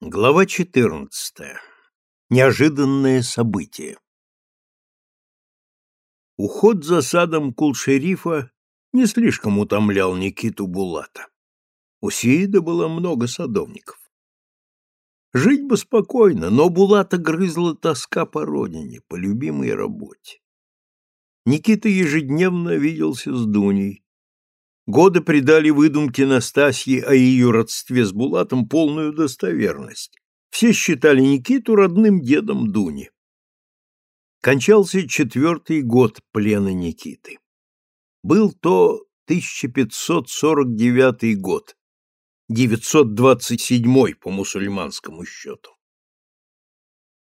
Глава 14. Неожиданное событие. Уход за садом кул-шерифа не слишком утомлял Никиту Булата. У Сиида было много садовников. Жить бы спокойно, но Булата грызла тоска по родине, по любимой работе. Никита ежедневно виделся с Дуней, Годы придали выдумке Настасьи о ее родстве с Булатом полную достоверность. Все считали Никиту родным дедом Дуни. Кончался четвертый год плена Никиты. Был то 1549 год, 927 по мусульманскому счету.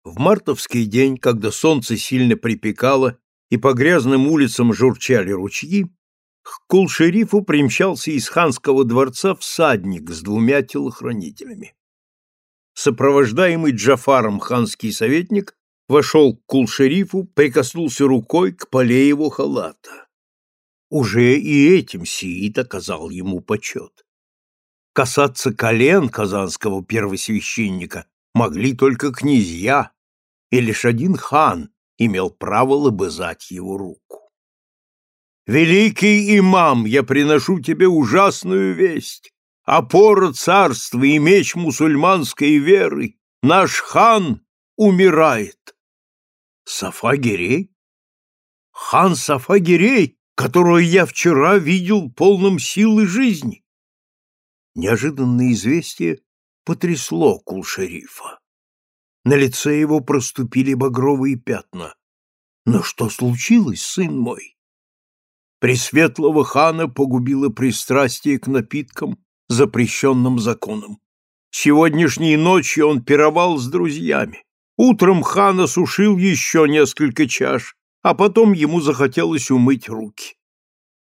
В мартовский день, когда солнце сильно припекало и по грязным улицам журчали ручьи, к кул-шерифу примчался из ханского дворца всадник с двумя телохранителями. Сопровождаемый Джафаром ханский советник вошел к кул-шерифу, прикоснулся рукой к поле его халата. Уже и этим Сиит оказал ему почет. Касаться колен казанского первосвященника могли только князья, и лишь один хан имел право лобызать его руку. Великий имам, я приношу тебе ужасную весть. Опора царства и меч мусульманской веры, наш хан умирает. Сафагирей? Хан Сафагирей, которого я вчера видел полным силы жизни. Неожиданное известие потрясло кул-шерифа. На лице его проступили багровые пятна. Но что случилось, сын мой? Пресветлого хана погубило пристрастие к напиткам, запрещенным законом. Сегодняшней ночью он пировал с друзьями. Утром хан осушил еще несколько чаш, а потом ему захотелось умыть руки.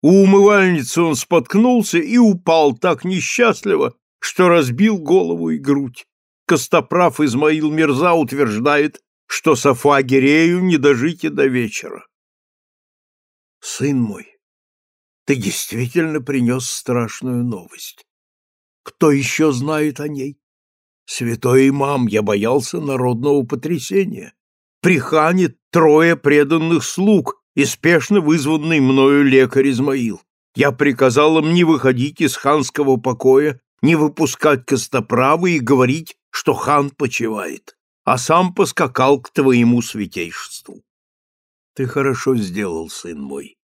У умывальницы он споткнулся и упал так несчастливо, что разбил голову и грудь. Костоправ Измаил Мирза утверждает, что Сафа Гирею не дожите до вечера. Сын мой, ты действительно принес страшную новость. Кто еще знает о ней? Святой имам, я боялся народного потрясения. При хане трое преданных слуг и спешно вызванный мною лекарь Измаил. Я приказал им не выходить из ханского покоя, не выпускать костоправы и говорить, что хан почивает, а сам поскакал к твоему святейшеству. Ты хорошо сделал, сын мой.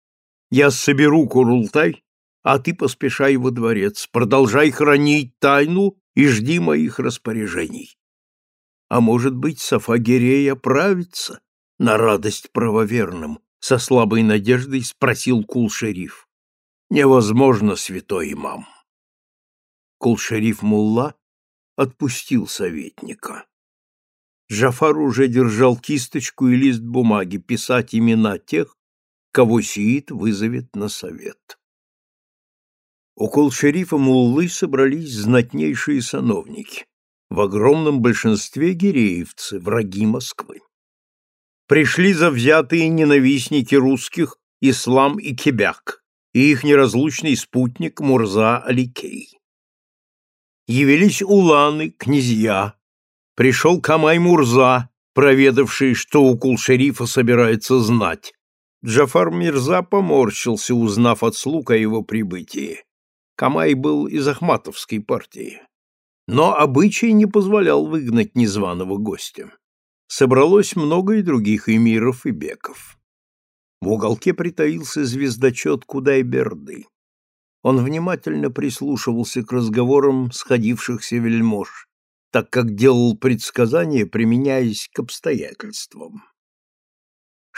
Я соберу Курултай, а ты поспешай во дворец, продолжай хранить тайну и жди моих распоряжений. А может быть, Сафагерей оправится на радость правоверным, со слабой надеждой спросил кул-шериф. Невозможно, святой имам. Кул-шериф Мулла отпустил советника. Джафар уже держал кисточку и лист бумаги писать имена тех, кого сиит вызовет на совет. Около шерифа Муллы собрались знатнейшие сановники, в огромном большинстве гиреевцы, враги Москвы. Пришли завзятые ненавистники русских Ислам и Кебяк и их неразлучный спутник Мурза Аликей. Явились уланы, князья, пришел Камай Мурза, проведавший, что у кул-шерифа собирается знать, Джафар Мирза поморщился, узнав от слуг о его прибытии. Камай был из Ахматовской партии. Но обычай не позволял выгнать незваного гостя. Собралось много и других эмиров и беков. В уголке притаился звездочет Кудайберды. Он внимательно прислушивался к разговорам сходившихся вельмож, так как делал предсказания, применяясь к обстоятельствам.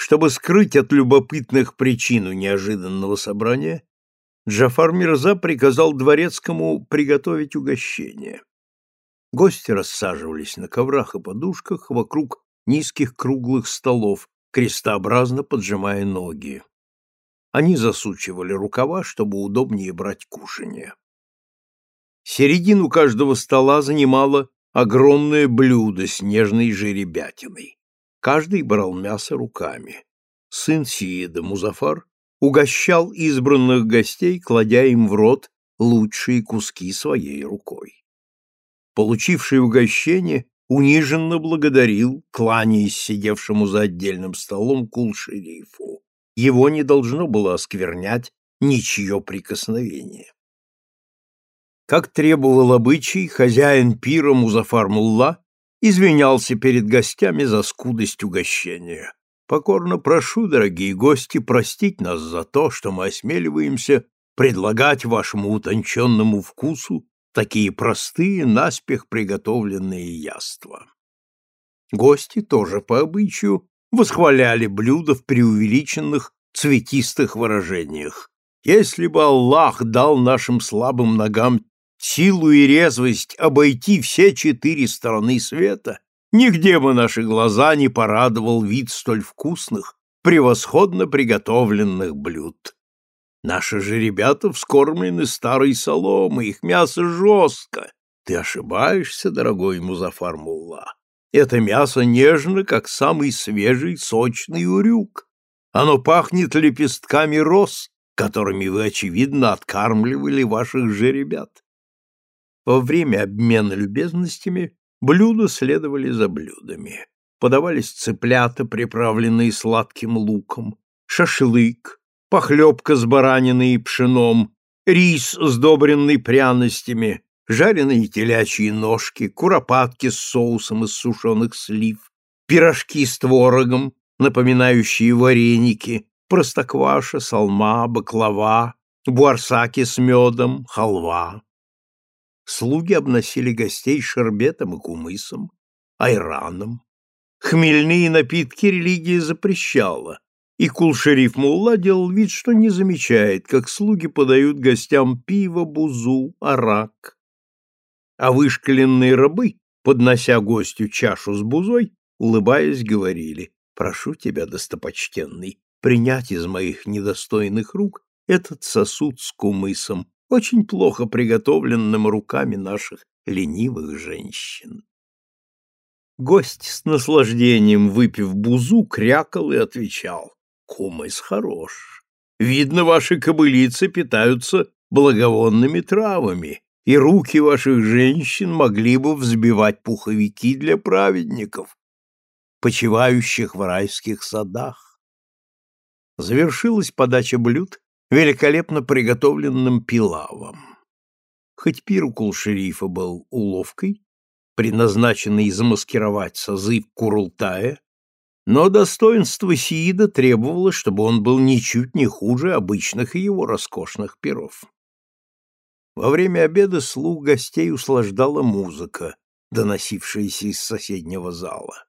Чтобы скрыть от любопытных причину неожиданного собрания, Джафар Мирза приказал дворецкому приготовить угощение. Гости рассаживались на коврах и подушках вокруг низких круглых столов, крестообразно поджимая ноги. Они засучивали рукава, чтобы удобнее брать кушанье. Середину каждого стола занимало огромное блюдо с нежной жеребятиной. Каждый брал мясо руками. Сын Сиеда Музафар угощал избранных гостей, кладя им в рот лучшие куски своей рукой. Получивший угощение, униженно благодарил, кланяясь сидевшему за отдельным столом кул-шерифу. Его не должно было осквернять ничье прикосновение. Как требовал обычай, хозяин пира Музафар Мулла извинялся перед гостями за скудость угощения. Покорно прошу, дорогие гости, простить нас за то, что мы осмеливаемся предлагать вашему утонченному вкусу такие простые, наспех приготовленные яства. Гости тоже по обычаю восхваляли блюда в преувеличенных цветистых выражениях. Если бы Аллах дал нашим слабым ногам силу и резвость обойти все четыре стороны света, нигде бы наши глаза не порадовал вид столь вкусных, превосходно приготовленных блюд. Наши же ребята вскормлены старой соломой, их мясо жестко. Ты ошибаешься, дорогой Музафар Мулла. Это мясо нежно, как самый свежий сочный урюк. Оно пахнет лепестками роз, которыми вы, очевидно, откармливали ваших же ребят. Во время обмена любезностями блюда следовали за блюдами. Подавались цыплята, приправленные сладким луком, шашлык, похлебка с бараниной и пшеном, рис, сдобренный пряностями, жареные телячьи ножки, куропатки с соусом из сушеных слив, пирожки с творогом, напоминающие вареники, простокваша, салма, баклава, буарсаки с медом, халва. Слуги обносили гостей шербетом и кумысом, айраном. Хмельные напитки религия запрещала, и кул-шериф Мулла делал вид, что не замечает, как слуги подают гостям пиво, бузу, арак. А вышкаленные рабы, поднося гостю чашу с бузой, улыбаясь, говорили, «Прошу тебя, достопочтенный, принять из моих недостойных рук этот сосуд с кумысом, очень плохо приготовленным руками наших ленивых женщин. Гость с наслаждением, выпив бузу, крякал и отвечал. «Кумыс хорош. Видно, ваши кобылицы питаются благовонными травами, и руки ваших женщин могли бы взбивать пуховики для праведников, почивающих в райских садах». Завершилась подача блюд великолепно приготовленным пилавом. Хоть пир у кул-шерифа был уловкой, предназначенной замаскировать созыв Курултая, но достоинство Сиида требовало, чтобы он был ничуть не хуже обычных его роскошных пиров. Во время обеда слух гостей услаждала музыка, доносившаяся из соседнего зала.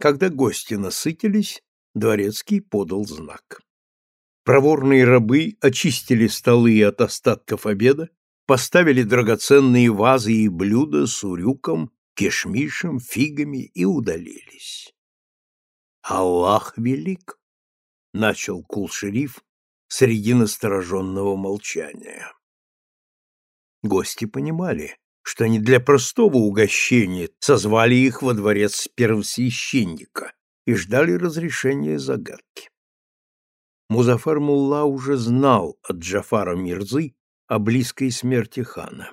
Когда гости насытились, дворецкий подал знак. Проворные рабы очистили столы от остатков обеда, поставили драгоценные вазы и блюда с урюком, кишмишем, фигами и удалились. «Аллах велик!» — начал кул-шериф среди настороженного молчания. Гости понимали, что не для простого угощения созвали их во дворец первосвященника и ждали разрешения загадки. Музафар Мулла уже знал от Джафара Мирзы о близкой смерти хана.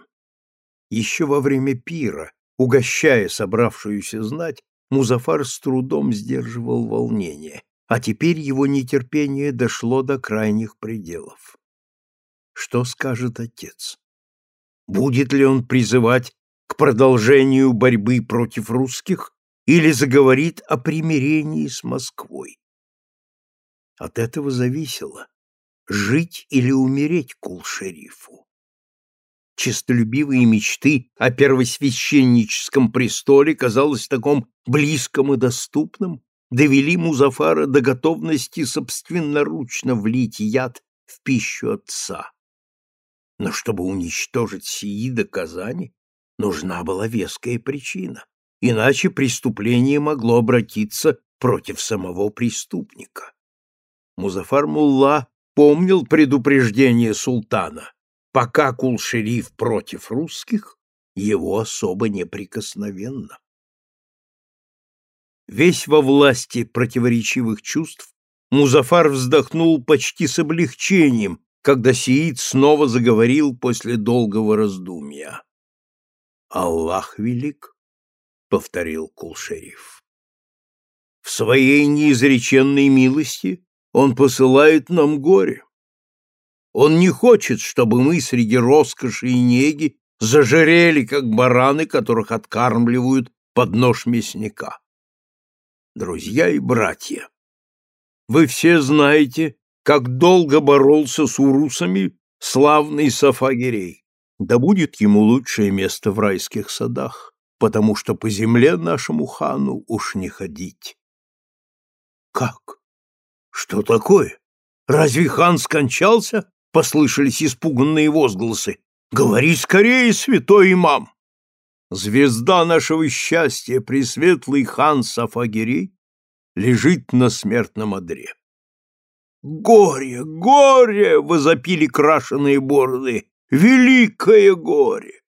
Еще во время пира, угощая собравшуюся знать, Музафар с трудом сдерживал волнение, а теперь его нетерпение дошло до крайних пределов. Что скажет отец? Будет ли он призывать к продолжению борьбы против русских или заговорит о примирении с Москвой? От этого зависело, жить или умереть кул-шерифу. Чистолюбивые мечты о первосвященническом престоле, казалось, таком близком и доступном, довели Музафара до готовности собственноручно влить яд в пищу отца. Но чтобы уничтожить Сиида Казани, нужна была веская причина, иначе преступление могло обратиться против самого преступника. Музафар Мулла помнил предупреждение султана. Пока кул-шериф против русских, его особо неприкосновенно. Весь во власти противоречивых чувств, Музафар вздохнул почти с облегчением, когда Сиид снова заговорил после долгого раздумья. Аллах велик, повторил Кулшериф. В своей неизреченной милости он посылает нам горе. Он не хочет, чтобы мы среди роскоши и неги зажирели, как бараны, которых откармливают под нож мясника. Друзья и братья, вы все знаете, как долго боролся с урусами славный Сафагирей. Да будет ему лучшее место в райских садах, потому что по земле нашему хану уж не ходить. Как? Что такое? Разве хан скончался? Послышались испуганные возгласы. Говори скорее, святой имам! Звезда нашего счастья, пресветлый хан Сафагирей, лежит на смертном одре. «Горе, горе!» — возопили крашеные бороды. «Великое горе!»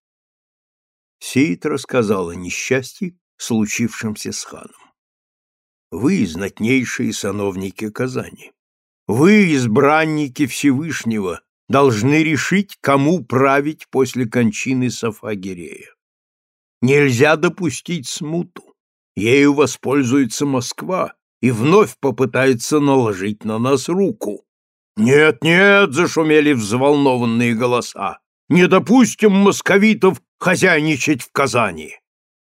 Сейд рассказал о несчастье, случившемся с ханом. «Вы, знатнейшие сановники Казани, вы, избранники Всевышнего, должны решить, кому править после кончины Сафагирея. Нельзя допустить смуту. Ею воспользуется Москва и вновь попытается наложить на нас руку. «Нет, нет!» — зашумели взволнованные голоса. «Не допустим московитов хозяйничать в Казани!»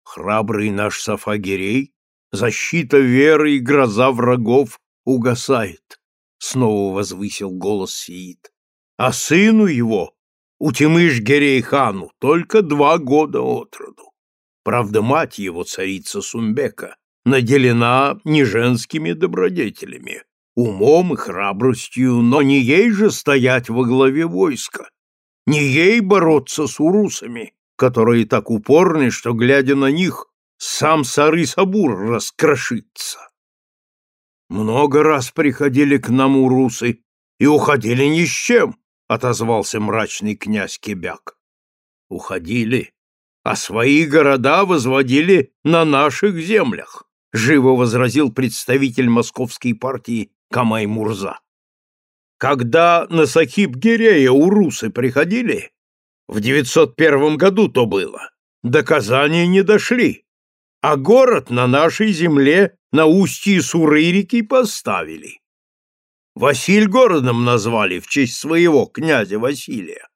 Храбрый наш Сафагирей, защита веры и гроза врагов угасает снова возвысил голос Сиит. А сыну его, Утимыш Герей-хану, только два года от роду. Правда, мать его, царица Сумбека, наделена не женскими добродетелями, умом и храбростью, но не ей же стоять во главе войска, не ей бороться с урусами, которые так упорны, что, глядя на них, сам Сары-Сабур раскрошится. Много раз приходили к нам урусы и уходили ни с чем, отозвался мрачный князь Кебяк. Уходили, а свои города возводили на наших землях, живо возразил представитель московской партии Камай Мурза. Когда на Сахиб-Гирея урусы приходили, в 901 году то было, до Казани не дошли, а город на нашей земле на устье Суры-реки поставили. Василь городом назвали в честь своего князя Василия.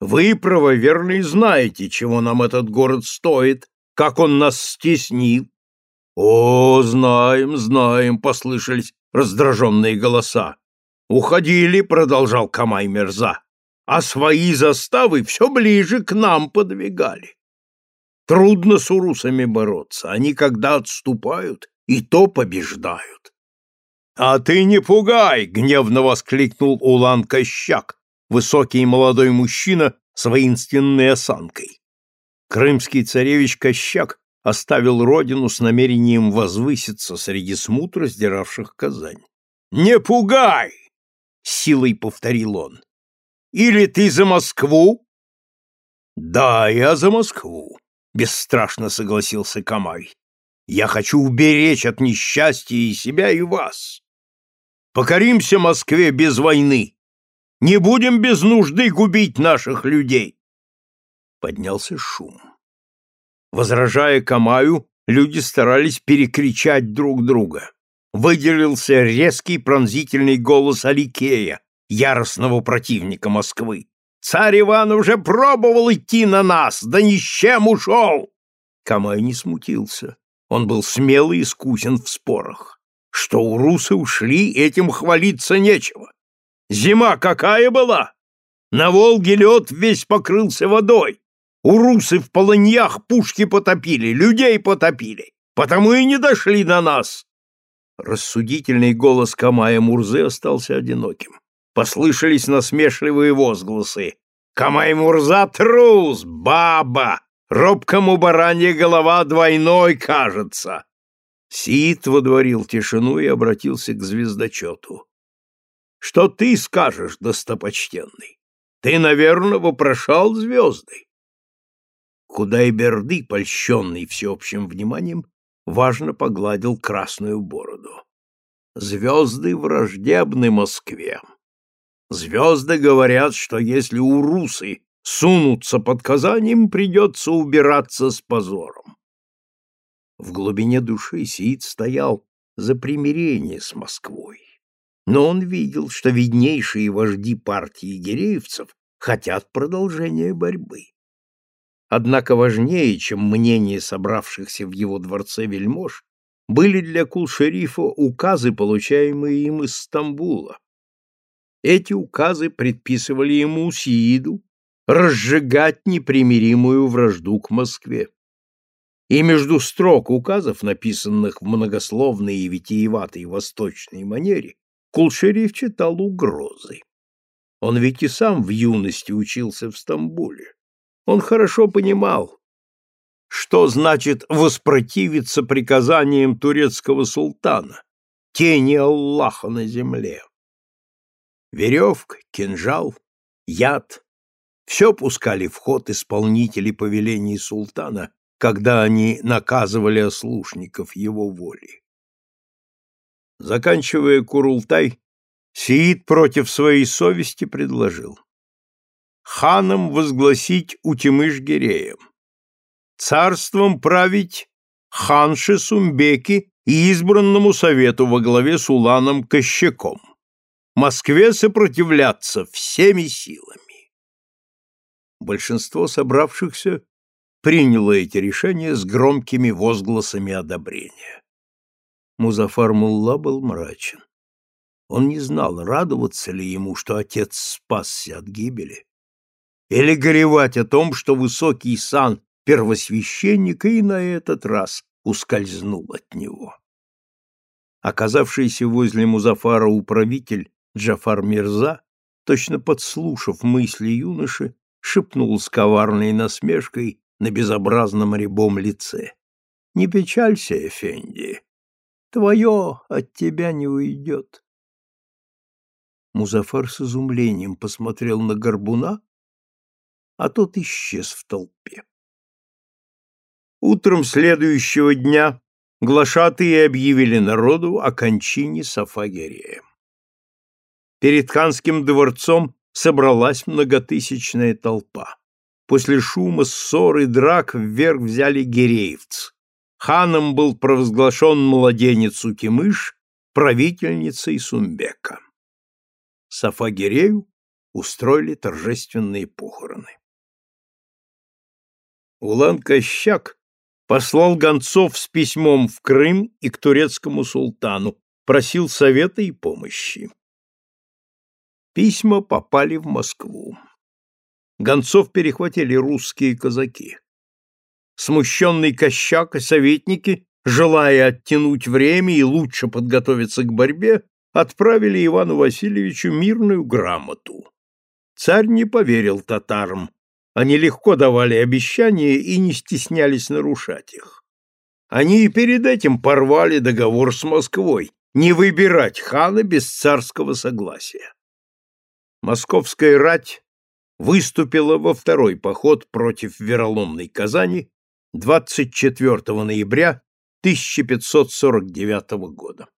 Вы, правоверные, знаете, чего нам этот город стоит, как он нас стеснил. О, знаем, знаем, послышались раздраженные голоса. Уходили, продолжал Камай Мерза, а свои заставы все ближе к нам подвигали. Трудно с урусами бороться, они когда отступают, и то побеждают. — А ты не пугай! — гневно воскликнул Улан Кощак, высокий молодой мужчина с воинственной осанкой. Крымский царевич Кощак оставил родину с намерением возвыситься среди смут, раздиравших Казань. «Не пугай!» — силой повторил он. «Или ты за Москву?» «Да, я за Москву бесстрашно согласился Камай. Я хочу уберечь от несчастья и себя, и вас. Покоримся Москве без войны. Не будем без нужды губить наших людей. Поднялся шум. Возражая Камаю, люди старались перекричать друг друга. Выделился резкий пронзительный голос Аликея, яростного противника Москвы. Царь Иван уже пробовал идти на нас, да ни с чем ушел. Камай не смутился. Он был смелый и искусен в спорах. Что у русы ушли, этим хвалиться нечего. Зима какая была? На Волге лед весь покрылся водой. У русы в полыньях пушки потопили, людей потопили, потому и не дошли до нас. Рассудительный голос Камая Мурзы остался одиноким. Послышались насмешливые возгласы. «Камай-Мурза трус! Баба! Робкому баранья голова двойной кажется!» Сид водворил тишину и обратился к звездочету. «Что ты скажешь, достопочтенный? Ты, наверное, вопрошал звезды?» Кудайберды, польщенный всеобщим вниманием, важно погладил красную бороду. «Звезды враждебны Москве. Звезды говорят, что если урусы сунутся под Казань, придется убираться с позором. В глубине души Сиит стоял за примирение с Москвой. Но он видел, что виднейшие вожди партии гиреевцев хотят продолжения борьбы. Однако важнее, чем мнение собравшихся в его дворце вельмож, были для кул-шерифа указы, получаемые им из Стамбула. Эти указы предписывали ему Сииду разжигать непримиримую вражду к Москве. И между строк указов, написанных в многословной и витиеватой восточной манере, Кулшериф читал угрозы. Он ведь и сам в юности учился в Стамбуле. Он хорошо понимал, что значит воспротивиться приказаниям турецкого султана, тени Аллаха на земле. Веревка, кинжал, яд — все пускали в ход исполнители повелений султана, когда они наказывали ослушников его воли. Заканчивая Курултай, Сиит против своей совести предложил ханом возгласить Утимыш-Гиреем, царством править ханше Сумбеки и избранному совету во главе с Уланом Кощаком, Москве сопротивляться всеми силами. Большинство собравшихся приняло эти решения с громкими возгласами одобрения. Музафар Мулла был мрачен. Он не знал, радоваться ли ему, что отец спасся от гибели, или горевать о том, что высокий сан первосвященника и на этот раз ускользнул от него. Оказавшийся возле Музафара управитель Джафар Мирза, точно подслушав мысли юноши, шепнул с коварной насмешкой на безобразном рябом лице. — Не печалься, Эфенди, Твое от тебя не уйдет. Музафар с изумлением посмотрел на горбуна, а тот исчез в толпе. Утром следующего дня глашатые объявили народу о кончине Сафагерея. Перед ханским дворцом собралась многотысячная толпа. После шума, ссор и драк вверх взяли гиреевцы. Ханом был провозглашен младенец Укимыш, правительницей Сумбека. Сафагирею устроили торжественные похороны. Улан Кощак послал гонцов с письмом в Крым и к турецкому султану, просил совета и помощи. Письма попали в Москву. Гонцов перехватили русские казаки. Смущенный Кощак и советники, желая оттянуть время и лучше подготовиться к борьбе, отправили Ивану Васильевичу мирную грамоту. Царь не поверил татарам. Они легко давали обещания и не стеснялись нарушать их. Они и перед этим порвали договор с Москвой, не выбирать хана без царского согласия. Московская рать выступила во второй поход против вероломной Казани 24 ноября 1549 года.